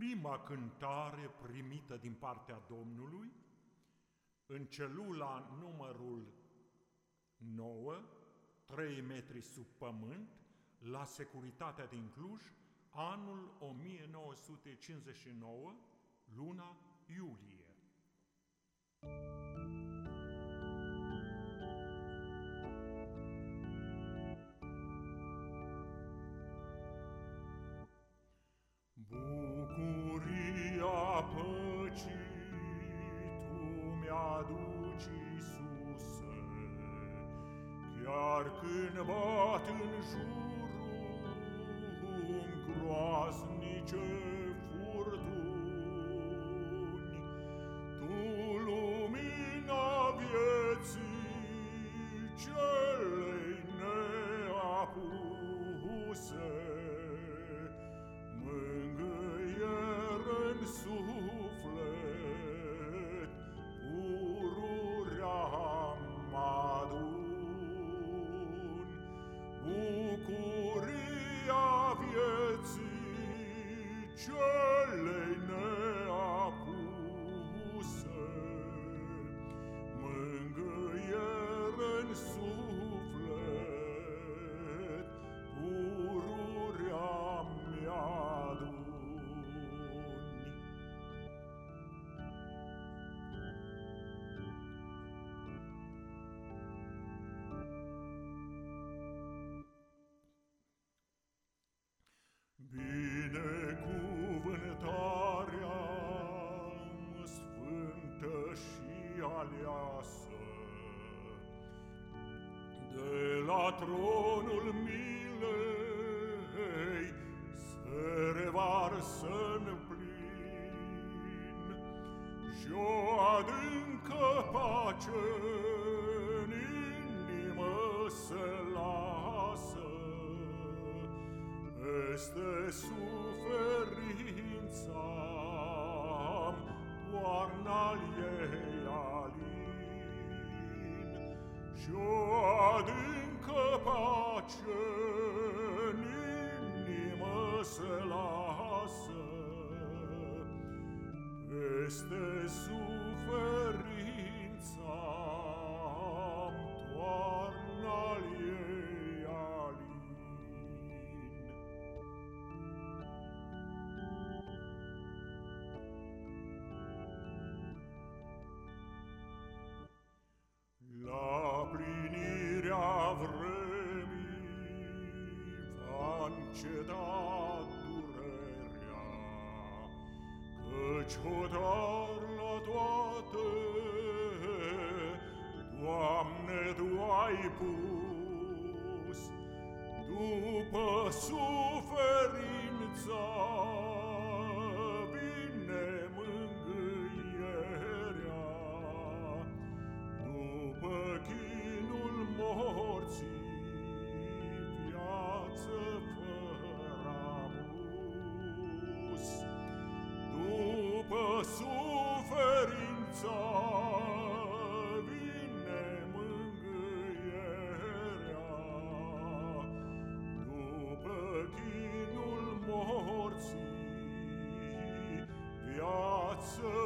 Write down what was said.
Prima cântare primită din partea Domnului în celula numărul 9, 3 metri sub pământ, la Securitatea din Cluj, anul 1959, luna iulie. Bucuria parc in bat în aleasă De la tronul milei se revarsă în plin. Și o adâncă pace în inimă se lasă. Este suferința toarna ei Ce adâncă pace în inimă se lasă, este sus, va înceta durerea, Căci hodar la toate, Doamne, Tu ai pus, După suferința viață